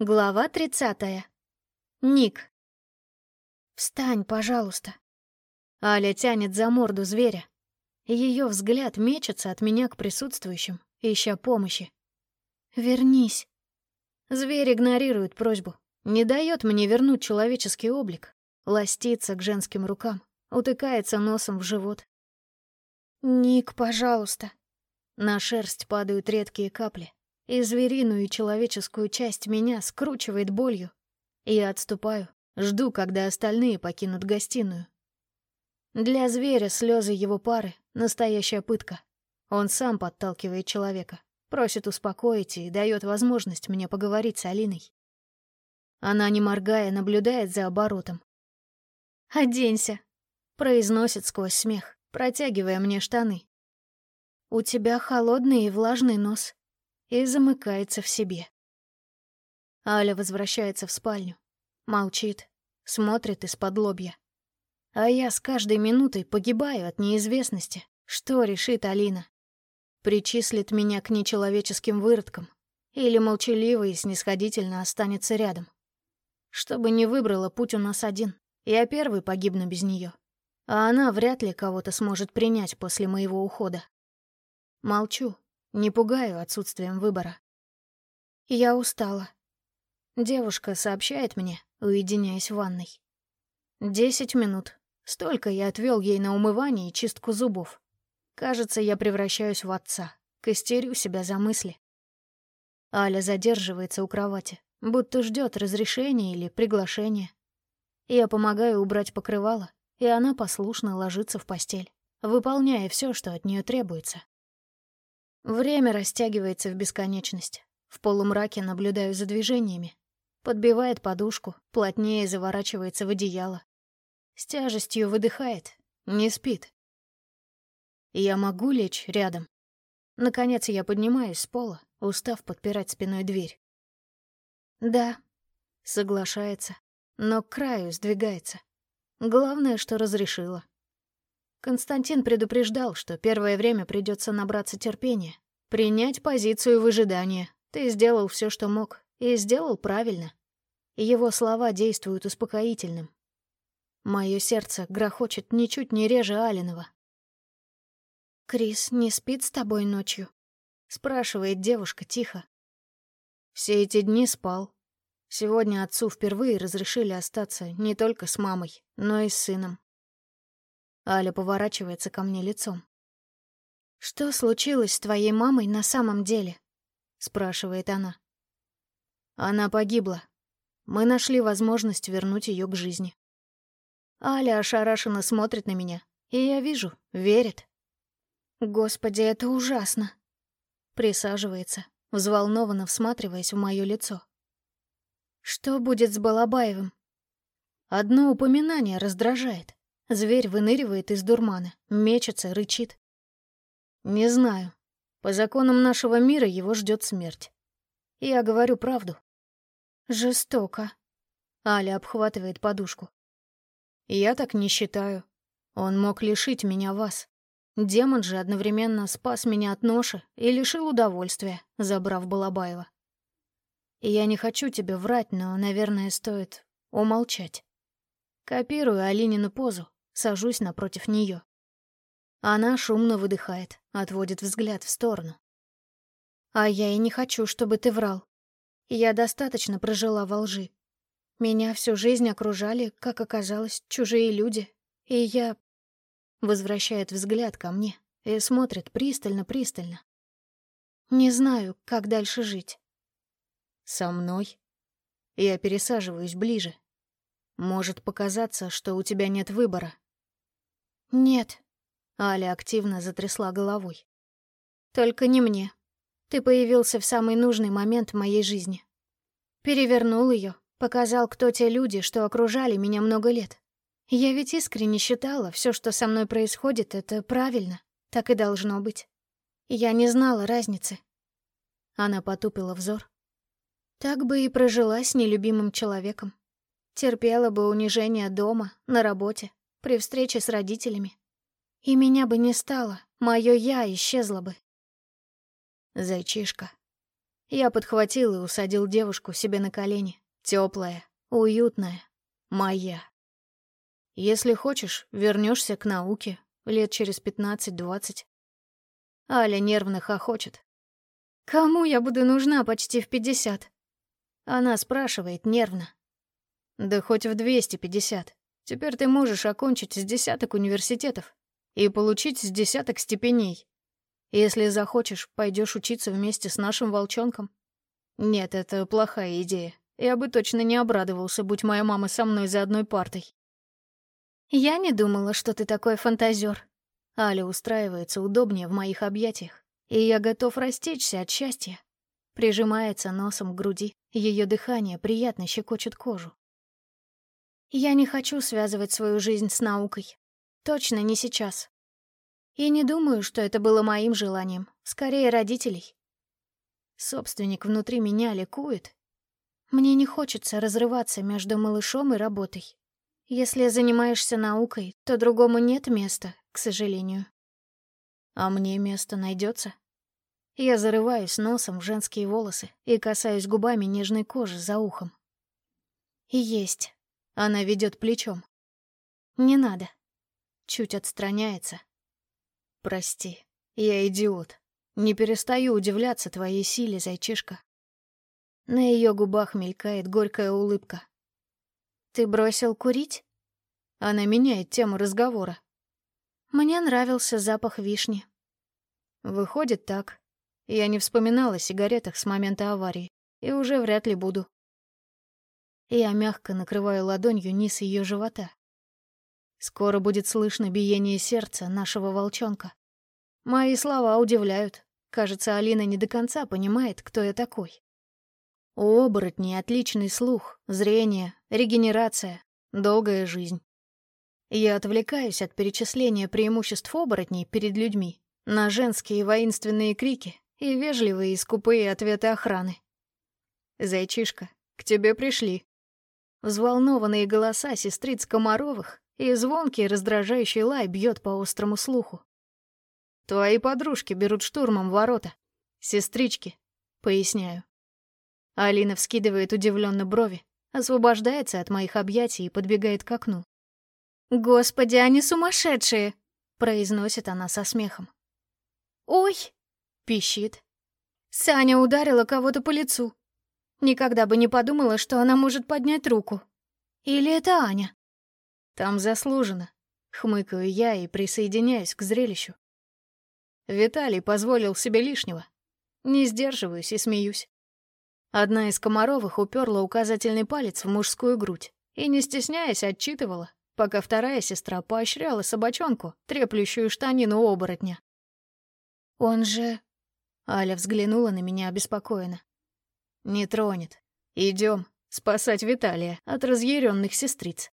Глава тридцатая. Ник. «Встань, пожалуйста». Аля тянет за морду зверя. Ее взгляд мечется от меня к присутствующим, ища помощи. «Вернись». Зверь игнорирует просьбу, не дает мне вернуть человеческий облик, ластится к женским рукам, утыкается носом в живот. «Ник, пожалуйста». На шерсть падают редкие капли и звериную человеческую часть меня скручивает болью. Я отступаю, жду, когда остальные покинут гостиную. Для зверя слезы его пары — настоящая пытка. Он сам подталкивает человека, просит успокоить и дает возможность мне поговорить с Алиной. Она, не моргая, наблюдает за оборотом. «Оденься», — произносит сквозь смех, протягивая мне штаны. «У тебя холодный и влажный нос и замыкается в себе. Аля возвращается в спальню, молчит, смотрит из-под лобья. А я с каждой минутой погибаю от неизвестности, что решит Алина. Причислит меня к нечеловеческим выродкам или молчаливо и снисходительно останется рядом. Чтобы не выбрала, путь у нас один. Я первый погибну без нее, а она вряд ли кого-то сможет принять после моего ухода. Молчу, не пугаю отсутствием выбора. Я устала. Девушка сообщает мне, уединяясь в ванной. Десять минут. Столько я отвел ей на умывание и чистку зубов. Кажется, я превращаюсь в отца. Костерю себя за мысли. Аля задерживается у кровати, будто ждет разрешения или приглашения. Я помогаю убрать покрывало, и она послушно ложится в постель, выполняя все, что от нее требуется. Время растягивается в бесконечность. В полумраке наблюдаю за движениями. Подбивает подушку, плотнее заворачивается в одеяло. С тяжестью выдыхает, не спит. Я могу лечь рядом. Наконец я поднимаюсь с пола, устав подпирать спиной дверь. Да, соглашается, но к краю сдвигается. Главное, что разрешила. Константин предупреждал, что первое время придется набраться терпения, принять позицию выжидания. Ты сделал все, что мог, и сделал правильно. Его слова действуют успокоительным. Мое сердце грохочет ничуть не реже Алинова. «Крис не спит с тобой ночью?» — спрашивает девушка тихо. Все эти дни спал. Сегодня отцу впервые разрешили остаться не только с мамой, но и с сыном. Аля поворачивается ко мне лицом. «Что случилось с твоей мамой на самом деле?» — спрашивает она. Она погибла. Мы нашли возможность вернуть ее к жизни. Аля ошарашенно смотрит на меня, и я вижу, верит. «Господи, это ужасно!» Присаживается, взволнованно всматриваясь в мое лицо. «Что будет с Балабаевым?» Одно упоминание раздражает. Зверь выныривает из дурмана, мечется, рычит. Не знаю. По законам нашего мира его ждет смерть. Я говорю правду. Жестоко. Аля обхватывает подушку. Я так не считаю. Он мог лишить меня вас. Демон же одновременно спас меня от ноши и лишил удовольствия, забрав Балабаева. Я не хочу тебе врать, но, наверное, стоит умолчать. Копирую Алинину позу, Сажусь напротив нее. Она шумно выдыхает, отводит взгляд в сторону. А я и не хочу, чтобы ты врал. Я достаточно прожила во лжи. Меня всю жизнь окружали, как оказалось, чужие люди. И я... Возвращает взгляд ко мне и смотрит пристально-пристально. Не знаю, как дальше жить. Со мной? Я пересаживаюсь ближе. Может показаться, что у тебя нет выбора, «Нет», — Аля активно затрясла головой. «Только не мне. Ты появился в самый нужный момент моей жизни. Перевернул ее, показал, кто те люди, что окружали меня много лет. Я ведь искренне считала, все, что со мной происходит, это правильно, так и должно быть. Я не знала разницы». Она потупила взор. Так бы и прожила с нелюбимым человеком. Терпела бы унижение дома, на работе, при встрече с родителями. И меня бы не стало, мое «я» исчезло бы. Зайчишка. Я подхватил и усадил девушку себе на колени. Теплая, уютная, моя. Если хочешь, вернешься к науке лет через пятнадцать-двадцать. Аля нервно хохочет. Кому я буду нужна почти в пятьдесят? Она спрашивает нервно. Да хоть в двести пятьдесят. Теперь ты можешь окончить с десяток университетов и получить с десяток степеней. Если захочешь, пойдешь учиться вместе с нашим волчонком. Нет, это плохая идея. Я бы точно не обрадовался, будь моя мама со мной за одной партой. Я не думала, что ты такой фантазер. Аля устраивается удобнее в моих объятиях, и я готов растечься от счастья. Прижимается носом к груди, ее дыхание приятно щекочет кожу. Я не хочу связывать свою жизнь с наукой. Точно не сейчас. И не думаю, что это было моим желанием. Скорее, родителей. Собственник внутри меня ликует. Мне не хочется разрываться между малышом и работой. Если занимаешься наукой, то другому нет места, к сожалению. А мне место найдется. Я зарываюсь носом в женские волосы и касаюсь губами нежной кожи за ухом. И есть. Она ведет плечом. Не надо. Чуть отстраняется. Прости, я идиот. Не перестаю удивляться твоей силе, зайчишка. На ее губах мелькает горькая улыбка. Ты бросил курить? Она меняет тему разговора. Мне нравился запах вишни. Выходит так. Я не вспоминала о сигаретах с момента аварии и уже вряд ли буду. Я мягко накрываю ладонью низ ее живота. Скоро будет слышно биение сердца нашего волчонка. Мои слова удивляют. Кажется, Алина не до конца понимает, кто я такой. У оборотней отличный слух, зрение, регенерация, долгая жизнь. Я отвлекаюсь от перечисления преимуществ оборотней перед людьми на женские воинственные крики и вежливые и скупые ответы охраны. «Зайчишка, к тебе пришли», Взволнованные голоса сестриц Комаровых и звонкий раздражающий лай бьет по острому слуху. «Твои подружки берут штурмом ворота. Сестрички», — поясняю. Алина вскидывает удивленно брови, освобождается от моих объятий и подбегает к окну. «Господи, они сумасшедшие!» — произносит она со смехом. «Ой!» — пищит. Саня ударила кого-то по лицу. Никогда бы не подумала, что она может поднять руку. Или это Аня? Там заслуженно. Хмыкаю я и присоединяюсь к зрелищу. Виталий позволил себе лишнего. Не сдерживаюсь и смеюсь. Одна из Комаровых уперла указательный палец в мужскую грудь и, не стесняясь, отчитывала, пока вторая сестра поощряла собачонку, треплющую штанину оборотня. «Он же...» Аля взглянула на меня обеспокоенно. Не тронет. Идем спасать Виталия от разъяренных сестриц.